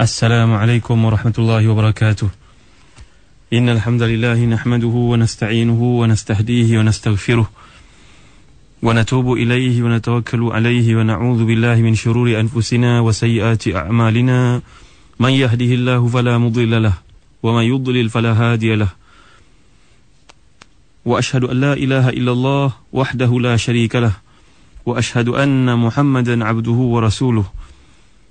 السلام عليكم ورحمة الله وبركاته. إن الحمد لله نحمده ونستعينه ونستهديه ونستغفره ونتوب إليه ونتوكل عليه ونعوذ بالله من شرور أنفسنا وسيئات أعمالنا. من يهده الله فلا مضل له ومن يضلل فلا هادي له. وأشهد أن لا إله إلا الله وحده لا شريك له. وأشهد أن محمدا عبده ورسوله.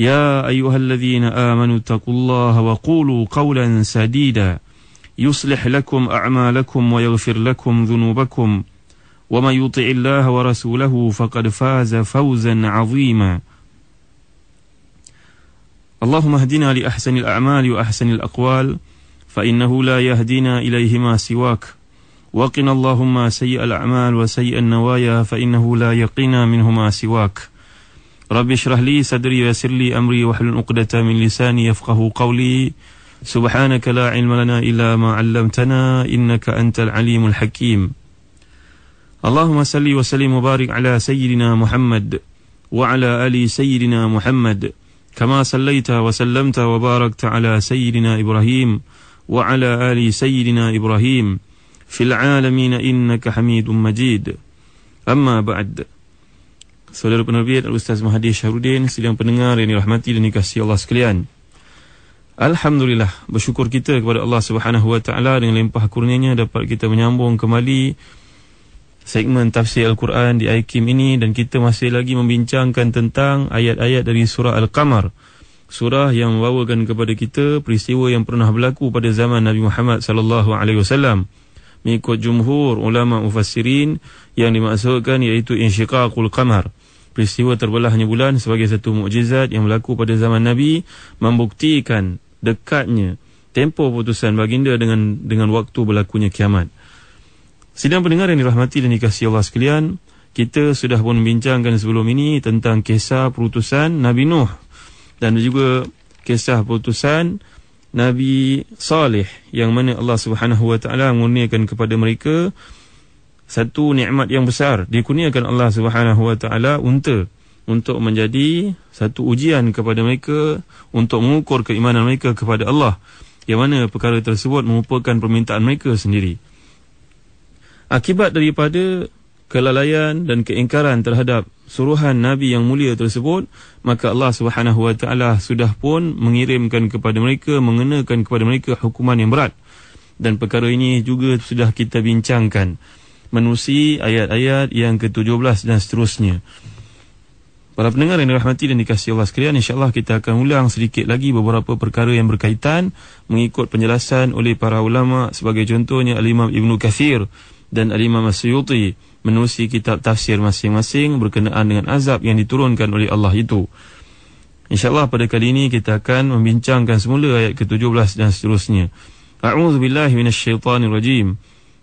يا أيها الذين آمنوا اتقوا الله وقولوا قولا سديدا. يصلح لكم أعمالكم ويغفر لكم ذنوبكم. ومن يطع الله ورسوله فقد فاز فوزا عظيما. اللهم اهدنا لأحسن الأعمال وأحسن الأقوال فإنه لا يهدينا إليهما سواك. وقنا اللهم سيء الأعمال وسيء النوايا فإنه لا يقينا منهما سواك. رب اشرح لي صدري ويسر لي أمري واحلل عقدة من لساني يفقه قولي. سبحانك لا علم لنا إلا ما علمتنا إنك أنت العليم الحكيم. اللهم صل وسلم وبارك على سيدنا محمد وعلى آل سيدنا محمد كما صليت وسلمت وباركت على سيدنا إبراهيم وعلى آل سيدنا إبراهيم في العالمين إنك حميد مجيد. أما بعد Saudara penerbit Al-Ustaz Mahathir Syahrudin Sidang pendengar yang dirahmati dan dikasihi Allah sekalian. Alhamdulillah Bersyukur kita kepada Allah Taala Dengan limpah kurnianya Dapat kita menyambung kembali Segmen tafsir Al-Quran di IKIM ini Dan kita masih lagi membincangkan tentang Ayat-ayat dari surah Al-Qamar. Surah yang membawakan kepada kita Peristiwa yang pernah berlaku pada zaman Nabi Muhammad Wasallam Mengikut jumhur ulama mufassirin Yang dimaksudkan iaitu insyiqaqul qamar peristiwa terbelahnya bulan sebagai satu mukjizat yang berlaku pada zaman Nabi membuktikan dekatnya tempoh putusan baginda dengan dengan waktu berlakunya kiamat. Sidang pendengar yang dirahmati dan dikasihi Allah sekalian, kita sudah pun membincangkan sebelum ini tentang kisah perutusan Nabi Nuh dan juga kisah perutusan Nabi Saleh yang mana Allah Subhanahu Wa Taala mengurniakan kepada mereka satu nikmat yang besar. Dikurniakan Allah Subhanahu Wa Taala unta untuk menjadi satu ujian kepada mereka untuk mengukur keimanan mereka kepada Allah yang mana perkara tersebut merupakan permintaan mereka sendiri. Akibat daripada kelalaian dan keingkaran terhadap suruhan nabi yang mulia tersebut maka Allah Subhanahu Wa Taala sudah pun mengirimkan kepada mereka mengenakan kepada mereka hukuman yang berat. Dan perkara ini juga sudah kita bincangkan menusi ayat-ayat yang ke-17 dan seterusnya. Para pendengar yang dirahmati dan dikasihi Allah sekalian, insya-Allah kita akan ulang sedikit lagi beberapa perkara yang berkaitan mengikut penjelasan oleh para ulama sebagai contohnya Al-Imam Ibn Kathir dan Al-Imam As-Suyuti menusi kitab tafsir masing-masing berkenaan dengan azab yang diturunkan oleh Allah itu. InsyaAllah pada kali ini kita akan membincangkan semula ayat ke-17 dan seterusnya. A'udzu billahi minasyaitonir rajim.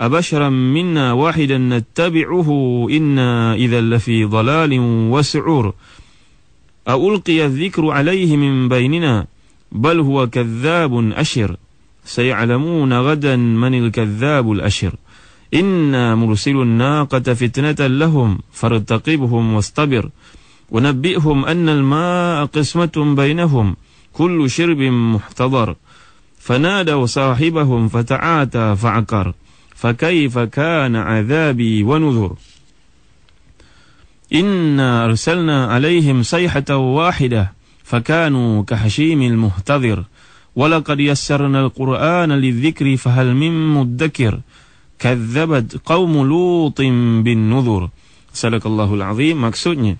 أبشرا منا واحدا نتبعه إنا إذا لفي ضلال وسعور. ألقي الذكر عليه من بيننا بل هو كذاب أشر. سيعلمون غدا من الكذاب الأشر. إنا مرسل الناقة فتنة لهم فارتقبهم واصطبر. ونبئهم أن الماء قسمة بينهم كل شرب محتضر. فنادوا صاحبهم فتعاتى فعقر. فكيف كان عذابي ونذر إنا أرسلنا عليهم صيحة واحدة فكانوا كحشيم المهتذر ولقد يسرنا القرآن للذكر فهل من مدكر كذبت قوم لوط بالنذر صدق الله العظيم maksudnya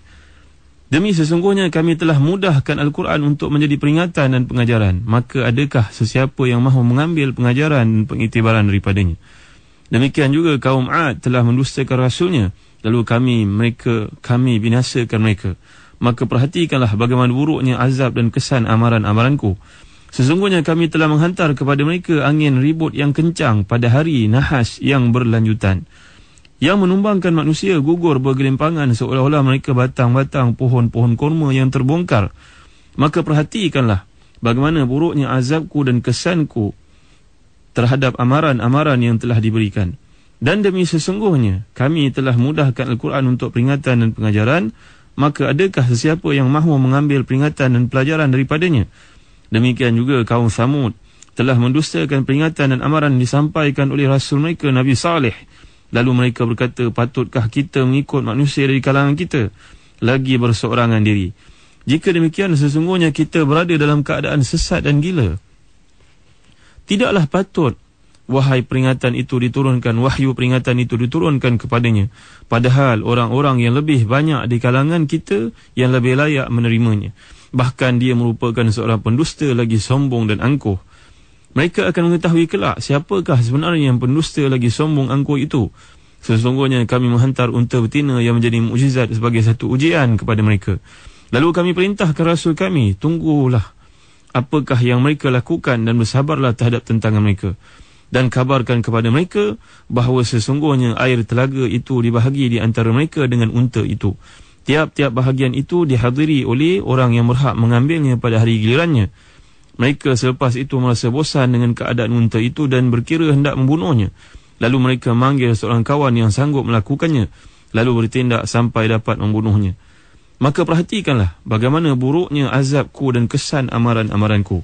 Demi sesungguhnya kami telah mudahkan Al-Quran untuk menjadi peringatan dan pengajaran. Maka adakah sesiapa yang mahu mengambil pengajaran dan pengiktibaran daripadanya? Demikian juga kaum Ad telah mendustakan Rasulnya. Lalu kami mereka kami binasakan mereka. Maka perhatikanlah bagaimana buruknya azab dan kesan amaran-amaranku. Sesungguhnya kami telah menghantar kepada mereka angin ribut yang kencang pada hari nahas yang berlanjutan yang menumbangkan manusia gugur bergelimpangan seolah-olah mereka batang-batang pohon-pohon kurma yang terbongkar. Maka perhatikanlah bagaimana buruknya azabku dan kesanku terhadap amaran-amaran yang telah diberikan. Dan demi sesungguhnya kami telah mudahkan Al-Quran untuk peringatan dan pengajaran, maka adakah sesiapa yang mahu mengambil peringatan dan pelajaran daripadanya? Demikian juga kaum Samud telah mendustakan peringatan dan amaran disampaikan oleh Rasul mereka Nabi Saleh Lalu mereka berkata, patutkah kita mengikut manusia dari kalangan kita? Lagi berseorangan diri. Jika demikian, sesungguhnya kita berada dalam keadaan sesat dan gila. Tidaklah patut wahai peringatan itu diturunkan, wahyu peringatan itu diturunkan kepadanya. Padahal orang-orang yang lebih banyak di kalangan kita yang lebih layak menerimanya. Bahkan dia merupakan seorang pendusta lagi sombong dan angkuh mereka akan mengetahui kelak siapakah sebenarnya yang pendusta lagi sombong angkuh itu. Sesungguhnya kami menghantar unta betina yang menjadi mukjizat sebagai satu ujian kepada mereka. Lalu kami perintahkan rasul kami, tunggulah apakah yang mereka lakukan dan bersabarlah terhadap tentangan mereka. Dan kabarkan kepada mereka bahawa sesungguhnya air telaga itu dibahagi di antara mereka dengan unta itu. Tiap-tiap bahagian itu dihadiri oleh orang yang berhak mengambilnya pada hari gilirannya. Mereka selepas itu merasa bosan dengan keadaan unta itu dan berkira hendak membunuhnya. Lalu mereka manggil seorang kawan yang sanggup melakukannya. Lalu bertindak sampai dapat membunuhnya. Maka perhatikanlah bagaimana buruknya azabku dan kesan amaran-amaranku.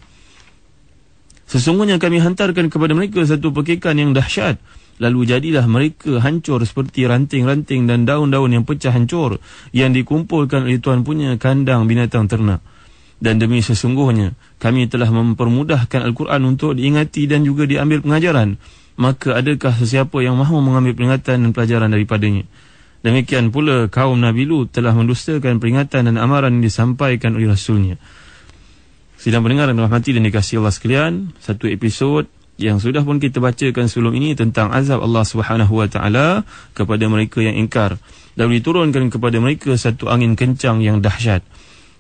Sesungguhnya kami hantarkan kepada mereka satu pekikan yang dahsyat. Lalu jadilah mereka hancur seperti ranting-ranting dan daun-daun yang pecah hancur. Yang dikumpulkan oleh Tuhan punya kandang binatang ternak dan demi sesungguhnya kami telah mempermudahkan Al-Quran untuk diingati dan juga diambil pengajaran maka adakah sesiapa yang mahu mengambil peringatan dan pelajaran daripadanya demikian pula kaum Nabi Lut telah mendustakan peringatan dan amaran yang disampaikan oleh Rasulnya. Sidang pendengar dan rahmati dan dikasih Allah sekalian satu episod yang sudah pun kita bacakan sebelum ini tentang azab Allah Taala kepada mereka yang ingkar dan diturunkan kepada mereka satu angin kencang yang dahsyat.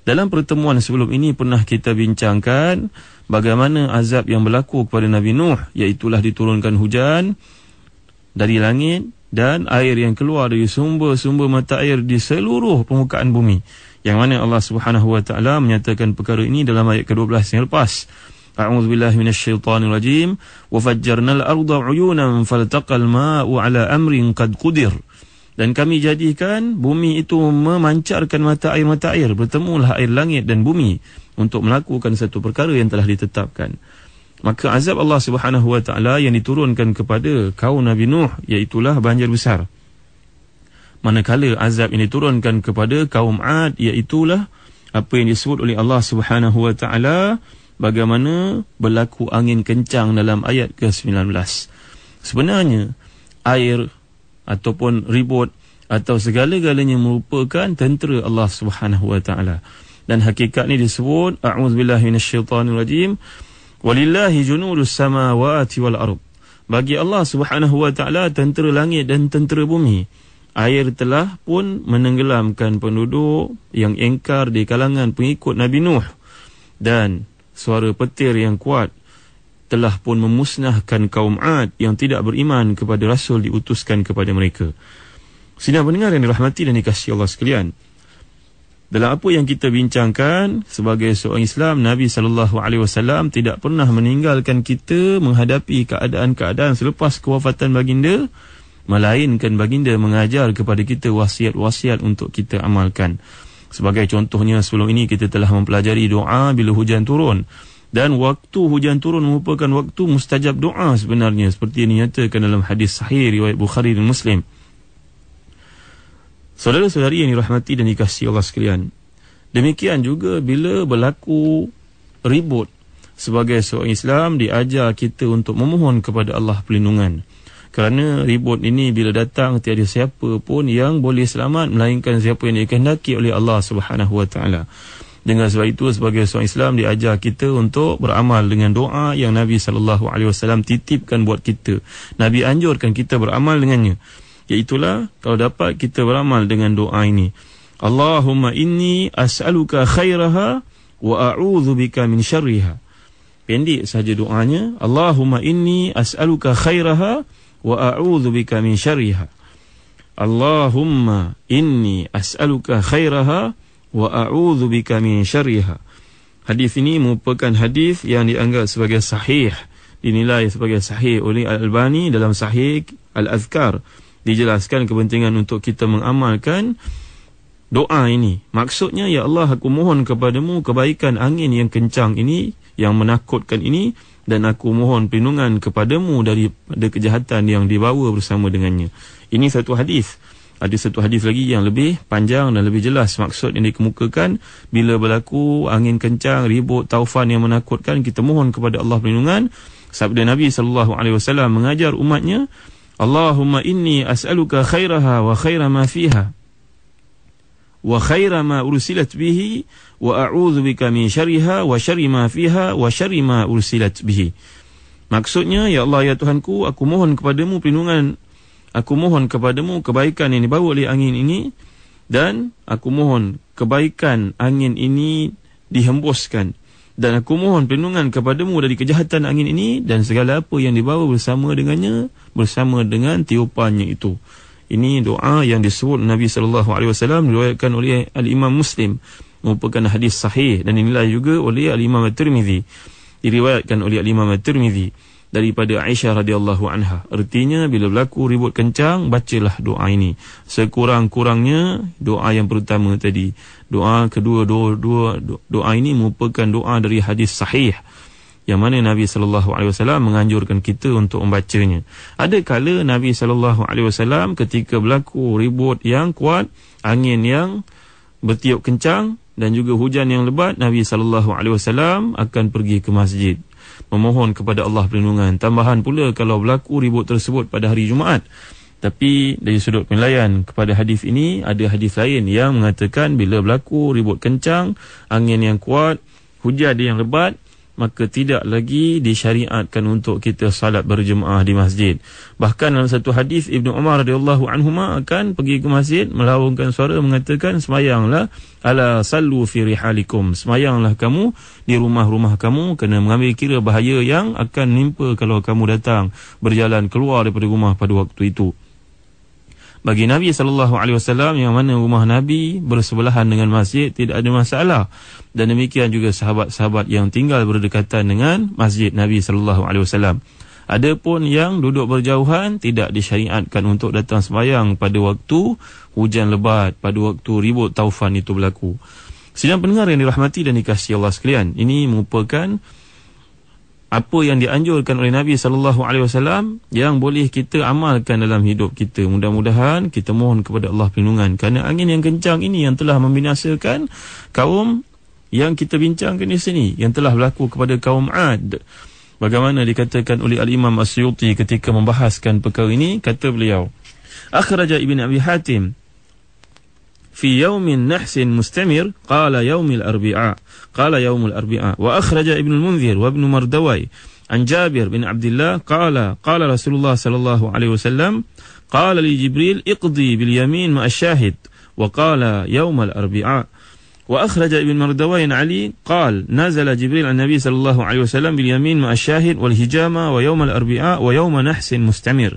Dalam pertemuan sebelum ini pernah kita bincangkan bagaimana azab yang berlaku kepada Nabi Nuh iaitulah diturunkan hujan dari langit dan air yang keluar dari sumber-sumber mata air di seluruh permukaan bumi. Yang mana Allah Subhanahu wa taala menyatakan perkara ini dalam ayat ke-12 yang lepas. A'udzu billahi minasyaitonir rajim. Wa fajjarnal arda 'uyunan faltaqal ma'u 'ala amrin qad qudir dan kami jadikan bumi itu memancarkan mata air-mata air bertemulah air langit dan bumi untuk melakukan satu perkara yang telah ditetapkan maka azab Allah Subhanahu wa taala yang diturunkan kepada kaum Nabi Nuh iaitu banjir besar. Manakala azab yang diturunkan kepada kaum Ad iaitu apa yang disebut oleh Allah Subhanahu wa taala bagaimana berlaku angin kencang dalam ayat ke-19 sebenarnya air ataupun ribut atau segala-galanya merupakan tentera Allah Subhanahu wa taala. Dan hakikat ni disebut a'udzubillahi minasyaitonirrajim walillahi junudus samawati wal ard. Bagi Allah Subhanahu wa taala tentera langit dan tentera bumi. Air telah pun menenggelamkan penduduk yang engkar di kalangan pengikut Nabi Nuh dan suara petir yang kuat telah pun memusnahkan kaum Ad yang tidak beriman kepada Rasul diutuskan kepada mereka. Sidang pendengar yang dirahmati dan dikasihi Allah sekalian. Dalam apa yang kita bincangkan sebagai seorang Islam, Nabi sallallahu alaihi wasallam tidak pernah meninggalkan kita menghadapi keadaan-keadaan selepas kewafatan baginda, melainkan baginda mengajar kepada kita wasiat-wasiat untuk kita amalkan. Sebagai contohnya sebelum ini kita telah mempelajari doa bila hujan turun dan waktu hujan turun merupakan waktu mustajab doa sebenarnya seperti yang dinyatakan dalam hadis sahih riwayat Bukhari dan Muslim. Saudara-saudari yang dirahmati dan dikasihi Allah sekalian. Demikian juga bila berlaku ribut sebagai seorang Islam diajar kita untuk memohon kepada Allah perlindungan. Kerana ribut ini bila datang tiada siapa pun yang boleh selamat melainkan siapa yang dikehendaki oleh Allah Subhanahu Wa Taala. Dengan sebab itu sebagai seorang Islam diajar kita untuk beramal dengan doa yang Nabi sallallahu alaihi wasallam titipkan buat kita. Nabi anjurkan kita beramal dengannya. Iaitulah kalau dapat kita beramal dengan doa ini. Allahumma inni as'aluka khairaha wa a'udhu bika min syarriha. Pendek saja doanya. Allahumma inni as'aluka khairaha wa a'udhu bika min syarriha. Allahumma inni as'aluka khairaha wa a'udhu bika min syarriha. Hadis ini merupakan hadis yang dianggap sebagai sahih. Dinilai sebagai sahih oleh Al-Albani dalam sahih Al-Azkar. Dijelaskan kepentingan untuk kita mengamalkan doa ini. Maksudnya, Ya Allah, aku mohon kepadamu kebaikan angin yang kencang ini, yang menakutkan ini, dan aku mohon perlindungan kepadamu daripada kejahatan yang dibawa bersama dengannya. Ini satu hadis. Ada satu hadis lagi yang lebih panjang dan lebih jelas maksud yang dikemukakan bila berlaku angin kencang, ribut, taufan yang menakutkan, kita mohon kepada Allah perlindungan. Sabda Nabi wasallam mengajar umatnya, Allahumma inni as'aluka khairaha wa khaira ma fiha wa khaira ma ursilat bihi wa a'udzu bika min syarriha wa syarri ma fiha wa syarri ma ursilat bihi. Maksudnya ya Allah ya Tuhanku aku mohon kepadamu perlindungan aku mohon kepadamu kebaikan yang dibawa oleh angin ini dan aku mohon kebaikan angin ini dihembuskan dan aku mohon perlindungan kepadamu dari kejahatan angin ini dan segala apa yang dibawa bersama dengannya bersama dengan tiupannya itu. Ini doa yang disebut Nabi sallallahu alaihi wasallam diriwayatkan oleh al-Imam Muslim merupakan hadis sahih dan inilah juga oleh al-Imam At-Tirmizi. Diriwayatkan oleh al-Imam At-Tirmizi daripada Aisyah radhiyallahu anha. Artinya bila berlaku ribut kencang bacalah doa ini. Sekurang-kurangnya doa yang pertama tadi. Doa kedua doa, doa doa ini merupakan doa dari hadis sahih yang mana Nabi sallallahu alaihi wasallam menganjurkan kita untuk membacanya. Ada kala Nabi sallallahu alaihi wasallam ketika berlaku ribut yang kuat, angin yang bertiup kencang dan juga hujan yang lebat, Nabi sallallahu alaihi wasallam akan pergi ke masjid memohon kepada Allah perlindungan. Tambahan pula kalau berlaku ribut tersebut pada hari Jumaat. Tapi dari sudut penilaian kepada hadis ini ada hadis lain yang mengatakan bila berlaku ribut kencang, angin yang kuat, hujan yang lebat, maka tidak lagi disyariatkan untuk kita salat berjemaah di masjid. Bahkan dalam satu hadis Ibnu Umar radhiyallahu anhuma akan pergi ke masjid melawungkan suara mengatakan semayanglah ala sallu fi rihalikum. Semayanglah kamu di rumah-rumah kamu kena mengambil kira bahaya yang akan nimpa kalau kamu datang berjalan keluar daripada rumah pada waktu itu bagi Nabi sallallahu alaihi wasallam yang mana rumah Nabi bersebelahan dengan masjid tidak ada masalah. Dan demikian juga sahabat-sahabat yang tinggal berdekatan dengan masjid Nabi sallallahu alaihi wasallam. Adapun yang duduk berjauhan tidak disyariatkan untuk datang sembahyang pada waktu hujan lebat pada waktu ribut taufan itu berlaku. Sidang pendengar yang dirahmati dan dikasihi Allah sekalian ini merupakan apa yang dianjurkan oleh Nabi sallallahu alaihi wasallam yang boleh kita amalkan dalam hidup kita. Mudah-mudahan kita mohon kepada Allah perlindungan kerana angin yang kencang ini yang telah membinasakan kaum yang kita bincangkan di sini yang telah berlaku kepada kaum Ad. Bagaimana dikatakan oleh Al-Imam Asyuti ketika membahaskan perkara ini kata beliau Akhraja Ibn Abi Hatim في يوم نحس مستمر قال يوم الأربعاء قال يوم الأربعاء. وأخرج ابن المنذر وابن مردوي عن جابر بن عبد الله قال قال رسول الله صلى الله عليه وسلم قال لي جبريل اقضي باليمين مع الشاهد. وقال يوم الأربعاء. وأخرج ابن مردوي علي قال نزل جبريل عن النبي صلى الله عليه وسلم باليمين مع الشاهد والهجامة ويوم الأربعاء ويوم نحس مستمر.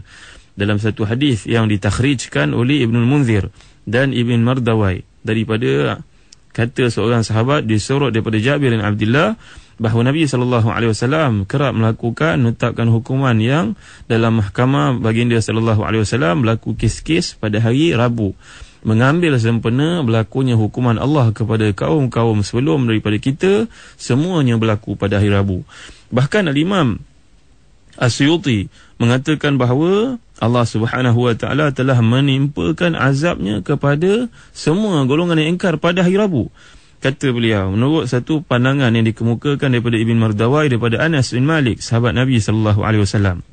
Dalam satu hadis yang ditakhrijkan oleh Ibn Munzir dan Ibn Mardawai. Daripada kata seorang sahabat disorot daripada Jabir bin Abdullah bahawa Nabi sallallahu alaihi wasallam kerap melakukan menetapkan hukuman yang dalam mahkamah baginda sallallahu alaihi wasallam berlaku kes-kes pada hari Rabu. Mengambil sempena berlakunya hukuman Allah kepada kaum-kaum sebelum daripada kita semuanya berlaku pada hari Rabu. Bahkan al-Imam Asyuti mengatakan bahawa Allah Subhanahu wa taala telah menimpakan azabnya kepada semua golongan yang ingkar pada hari Rabu. kata beliau menurut satu pandangan yang dikemukakan daripada Ibn Mardawai daripada Anas bin Malik sahabat Nabi sallallahu alaihi wasallam.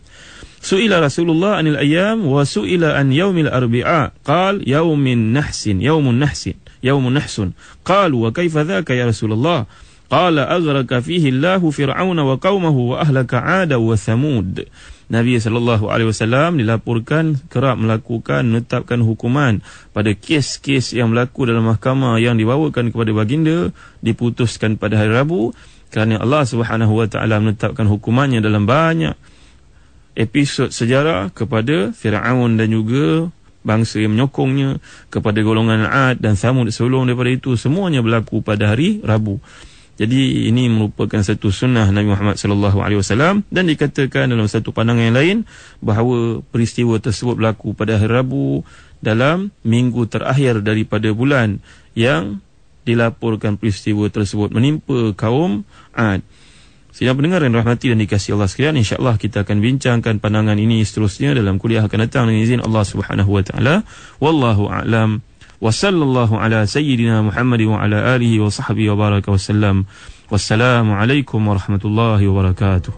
Su'ila Rasulullah anil ayyam wa su'ila an yaumil arbi'a. Qal yaumin nahsin yaumun nahsin yaumun nahsun. Qalu wa kaifa dhaka ya Rasulullah? Qala aghraka fihi Allahu fir'auna wa qaumahu wa ahlaka 'ada wa thamud Nabi sallallahu alaihi wasallam dilaporkan kerap melakukan menetapkan hukuman pada kes-kes yang berlaku dalam mahkamah yang dibawakan kepada baginda diputuskan pada hari Rabu kerana Allah Subhanahu wa taala menetapkan hukumannya dalam banyak episod sejarah kepada Firaun dan juga bangsa yang menyokongnya kepada golongan Ad dan Samud sebelum daripada itu semuanya berlaku pada hari Rabu. Jadi ini merupakan satu sunnah Nabi Muhammad sallallahu alaihi wasallam dan dikatakan dalam satu pandangan yang lain bahawa peristiwa tersebut berlaku pada hari Rabu dalam minggu terakhir daripada bulan yang dilaporkan peristiwa tersebut menimpa kaum Ad. Sidang pendengar yang rahmati dan dikasihi Allah sekalian, insya-Allah kita akan bincangkan pandangan ini seterusnya dalam kuliah akan datang dengan izin Allah Subhanahu wa taala. Wallahu a'lam wasallallahu ala sayyidina Muhammad wa ala alihi wa sahbihi wa baraka wasallam. Wassalamu alaikum warahmatullahi wabarakatuh.